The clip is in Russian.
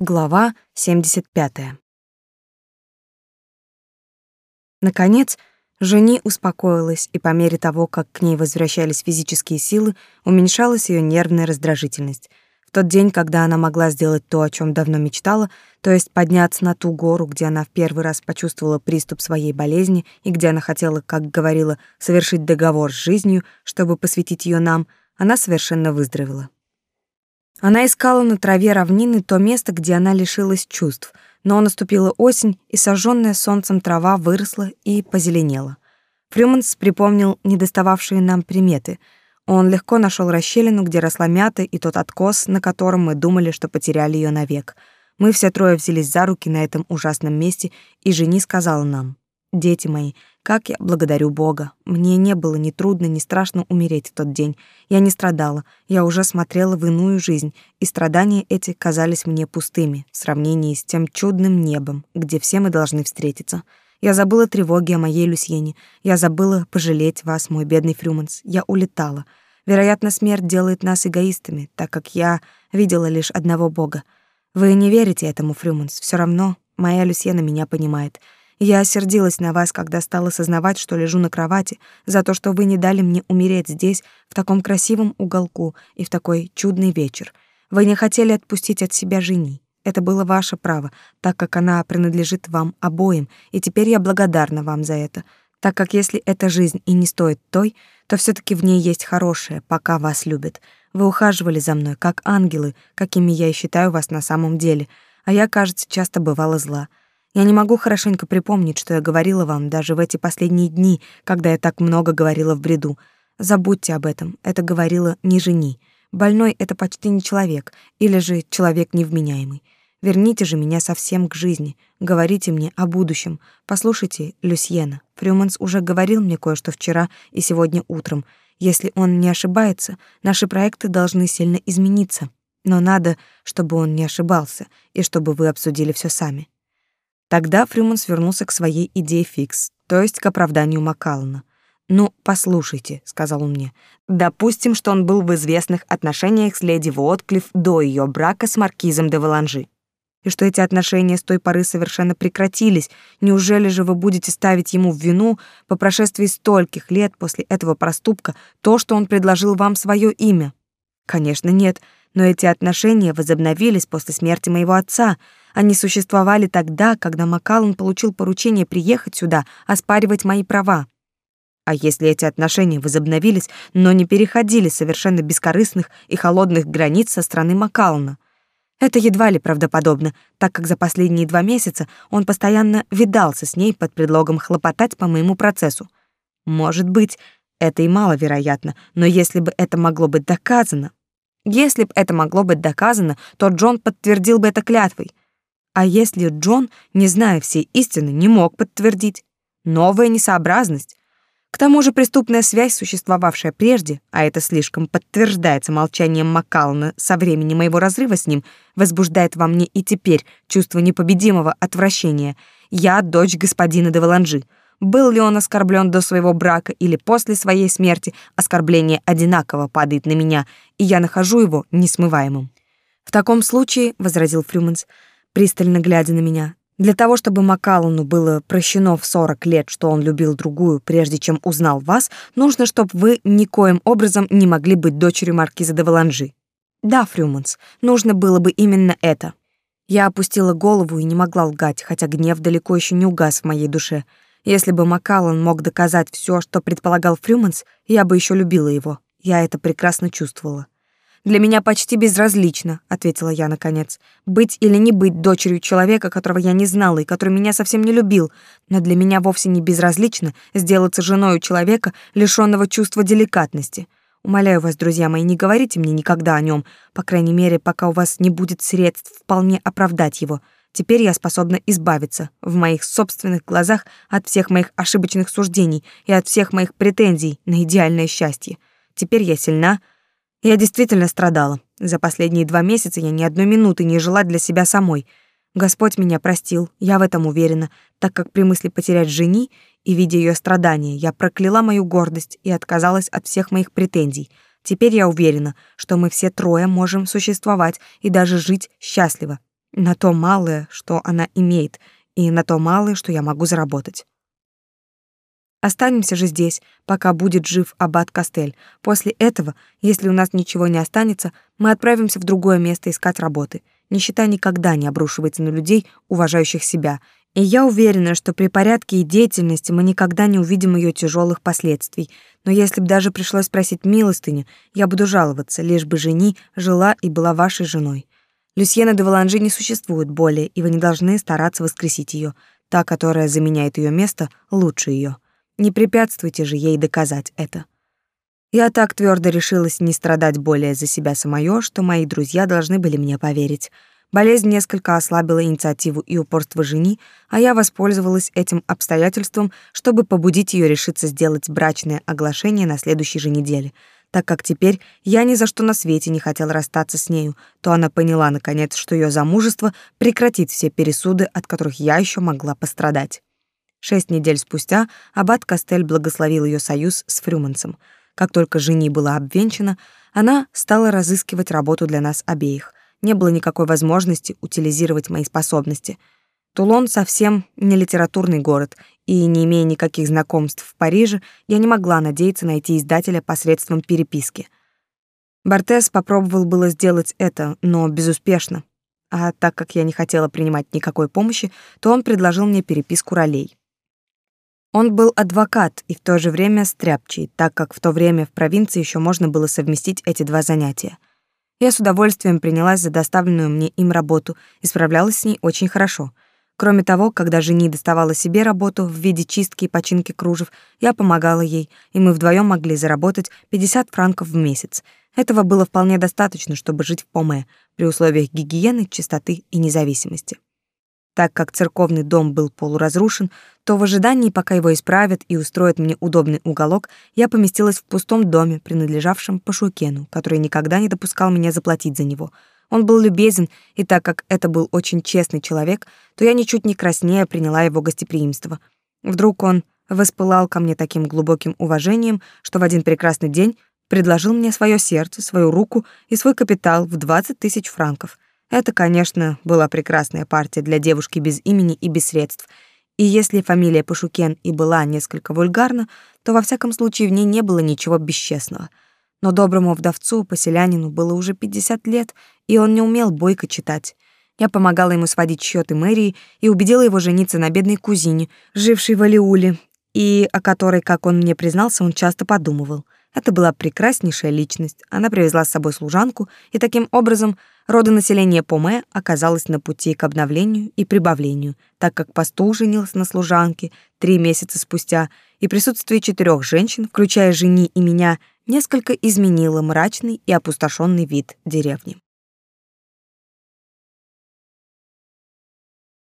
Глава 75. Наконец, Жени успокоилась, и по мере того, как к ней возвращались физические силы, уменьшалась ее нервная раздражительность. В тот день, когда она могла сделать то, о чем давно мечтала, то есть подняться на ту гору, где она в первый раз почувствовала приступ своей болезни и где она хотела, как говорила, совершить договор с жизнью, чтобы посвятить ее нам, она совершенно выздоровела. Она искала на траве равнины то место, где она лишилась чувств, но наступила осень, и сожженная солнцем трава выросла и позеленела. Фрюманс припомнил недостававшие нам приметы. Он легко нашел расщелину, где росла мята, и тот откос, на котором мы думали, что потеряли ее навек. Мы все трое взялись за руки на этом ужасном месте, и жени сказала нам: "Дети мои, как я благодарю Бога. Мне не было ни трудно, ни страшно умереть в тот день. Я не страдала, я уже смотрела в иную жизнь, и страдания эти казались мне пустыми в сравнении с тем чудным небом, где все мы должны встретиться. Я забыла тревоги о моей Люсьене, я забыла пожалеть вас, мой бедный Фрюманс. Я улетала. Вероятно, смерть делает нас эгоистами, так как я видела лишь одного Бога. Вы не верите этому, Фрюманс, все равно моя Люсьена меня понимает». Я осердилась на вас, когда стала сознавать, что лежу на кровати, за то, что вы не дали мне умереть здесь, в таком красивом уголку и в такой чудный вечер. Вы не хотели отпустить от себя жени. Это было ваше право, так как она принадлежит вам обоим, и теперь я благодарна вам за это, так как если эта жизнь и не стоит той, то все таки в ней есть хорошее, пока вас любят. Вы ухаживали за мной, как ангелы, какими я и считаю вас на самом деле, а я, кажется, часто бывала зла. Я не могу хорошенько припомнить, что я говорила вам даже в эти последние дни, когда я так много говорила в бреду. Забудьте об этом, это говорила не жени. Больной — это почти не человек, или же человек невменяемый. Верните же меня совсем к жизни, говорите мне о будущем. Послушайте, Люсьена, Фрюманс уже говорил мне кое-что вчера и сегодня утром. Если он не ошибается, наши проекты должны сильно измениться. Но надо, чтобы он не ошибался, и чтобы вы обсудили все сами. Тогда Фрюман свернулся к своей идее фикс, то есть к оправданию Маккаллана. «Ну, послушайте», — сказал он мне, — «допустим, что он был в известных отношениях с леди Уотклифф до ее брака с маркизом де Валанжи, и что эти отношения с той поры совершенно прекратились. Неужели же вы будете ставить ему в вину по прошествии стольких лет после этого проступка то, что он предложил вам свое имя? Конечно, нет, но эти отношения возобновились после смерти моего отца, они существовали тогда, когда Макаллан получил поручение приехать сюда, оспаривать мои права. А если эти отношения возобновились, но не переходили совершенно бескорыстных и холодных границ со стороны Макаллана? Это едва ли правдоподобно, так как за последние два месяца он постоянно видался с ней под предлогом хлопотать по моему процессу. Может быть, это и маловероятно, но если бы это могло быть доказано... Если бы это могло быть доказано, то Джон подтвердил бы это клятвой. А если Джон, не зная всей истины, не мог подтвердить? Новая несообразность. К тому же преступная связь, существовавшая прежде, а это слишком подтверждается молчанием Маккаллана со времени моего разрыва с ним, возбуждает во мне и теперь чувство непобедимого отвращения. Я дочь господина де Валанжи. Был ли он оскорблен до своего брака или после своей смерти, оскорбление одинаково падает на меня, и я нахожу его несмываемым. В таком случае, — возразил Фрюманс, — пристально глядя на меня. Для того, чтобы Макалону было прощено в 40 лет, что он любил другую, прежде чем узнал вас, нужно, чтобы вы никоим образом не могли быть дочерью маркиза де Валанжи. Да, Фрюманс, нужно было бы именно это. Я опустила голову и не могла лгать, хотя гнев далеко еще не угас в моей душе. Если бы Макалон мог доказать все, что предполагал Фрюманс, я бы еще любила его. Я это прекрасно чувствовала. Для меня почти безразлично, ответила я наконец. Быть или не быть дочерью человека, которого я не знала и который меня совсем не любил, но для меня вовсе не безразлично сделаться женой человека, лишённого чувства деликатности. Умоляю вас, друзья мои, не говорите мне никогда о нем, по крайней мере, пока у вас не будет средств вполне оправдать его. Теперь я способна избавиться в моих собственных глазах от всех моих ошибочных суждений и от всех моих претензий на идеальное счастье. Теперь я сильна, я действительно страдала. За последние два месяца я ни одной минуты не жила для себя самой. Господь меня простил, я в этом уверена, так как при мысли потерять жени и видя ее страдания, я прокляла мою гордость и отказалась от всех моих претензий. Теперь я уверена, что мы все трое можем существовать и даже жить счастливо. на то малое, что она имеет, и на то малое, что я могу заработать. Останемся же здесь, пока будет жив аббат Кастель. После этого, если у нас ничего не останется, мы отправимся в другое место искать работы. Нищета никогда не обрушивается на людей, уважающих себя, и я уверена, что при порядке и деятельности мы никогда не увидим ее тяжелых последствий. Но если бы даже пришлось просить милостыню, я буду жаловаться, лишь бы жени жила и была вашей женой. Люсьена де Валанжи не существует более, и вы не должны стараться воскресить ее. Та, которая заменяет ее место, лучше ее. Не препятствуйте же ей доказать это. Я так твердо решилась не страдать более за себя самое, что мои друзья должны были мне поверить. Болезнь несколько ослабила инициативу и упорство жени, а я воспользовалась этим обстоятельством, чтобы побудить ее решиться сделать брачное оглашение на следующей же неделе. Так как теперь я ни за что на свете не хотел расстаться с нею, то она поняла наконец, что ее замужество прекратит все пересуды, от которых я еще могла пострадать. Шесть недель спустя аббат Кастель благословил ее союз с Фрюманцем. Как только жени была обвенчана, она стала разыскивать работу для нас обеих не было никакой возможности утилизировать мои способности. Тулон совсем не литературный город, и, не имея никаких знакомств в Париже, я не могла надеяться найти издателя посредством переписки. Бартес попробовал было сделать это, но безуспешно. А так как я не хотела принимать никакой помощи, то он предложил мне переписку ролей. Он был адвокат и в то же время стряпчий, так как в то время в провинции еще можно было совместить эти два занятия. Я с удовольствием принялась за доставленную мне им работу и справлялась с ней очень хорошо. Кроме того, когда жени доставала себе работу в виде чистки и починки кружев, я помогала ей, и мы вдвоем могли заработать 50 франков в месяц. Этого было вполне достаточно, чтобы жить в Поме, при условиях гигиены, чистоты и независимости. Так как церковный дом был полуразрушен, то в ожидании, пока его исправят и устроят мне удобный уголок, я поместилась в пустом доме, принадлежавшем Пашукену, который никогда не допускал меня заплатить за него. Он был любезен, и так как это был очень честный человек, то я ничуть не краснее приняла его гостеприимство. Вдруг он воспылал ко мне таким глубоким уважением, что в один прекрасный день предложил мне свое сердце, свою руку и свой капитал в 20 тысяч франков — это, конечно, была прекрасная партия для девушки без имени и без средств. И если фамилия Пашукен и была несколько вульгарна, то во всяком случае в ней не было ничего бесчестного. Но доброму вдовцу, поселянину, было уже 50 лет, и он не умел бойко читать. Я помогала ему сводить счеты мэрии и убедила его жениться на бедной кузине, жившей в Алиуле, и о которой, как он мне признался, он часто подумывал. Это была прекраснейшая личность. Она привезла с собой служанку, и таким образом родонаселение Поме оказалось на пути к обновлению и прибавлению, так как пастух женился на служанке три месяца спустя, и присутствие четырех женщин, включая жени и меня, несколько изменило мрачный и опустошенный вид деревни.